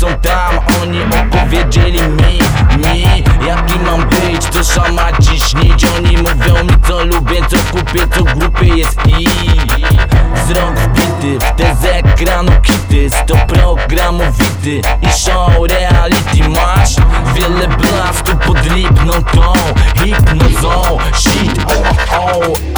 są tam, oni opowiedzieli mi Mi, jaki mam być, co szama ci śnić Oni mówią mi co lubię, co kupię, co głupie jest i Wzrok wbity w te z ekranu kity. Sto programowity i show reality. Masz wiele blasku pod lipną tą hipnozą. Shit, oh, oh,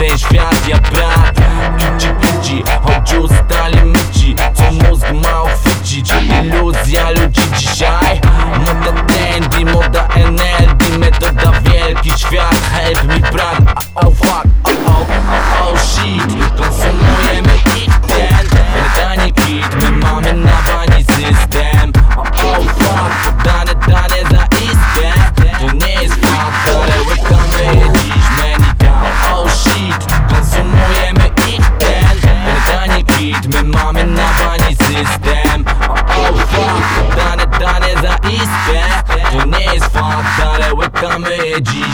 beijo, viado e a mamy na pani system. Oh fuck, dane, dane za ispę To nie jest fakt, ale łykamy dziś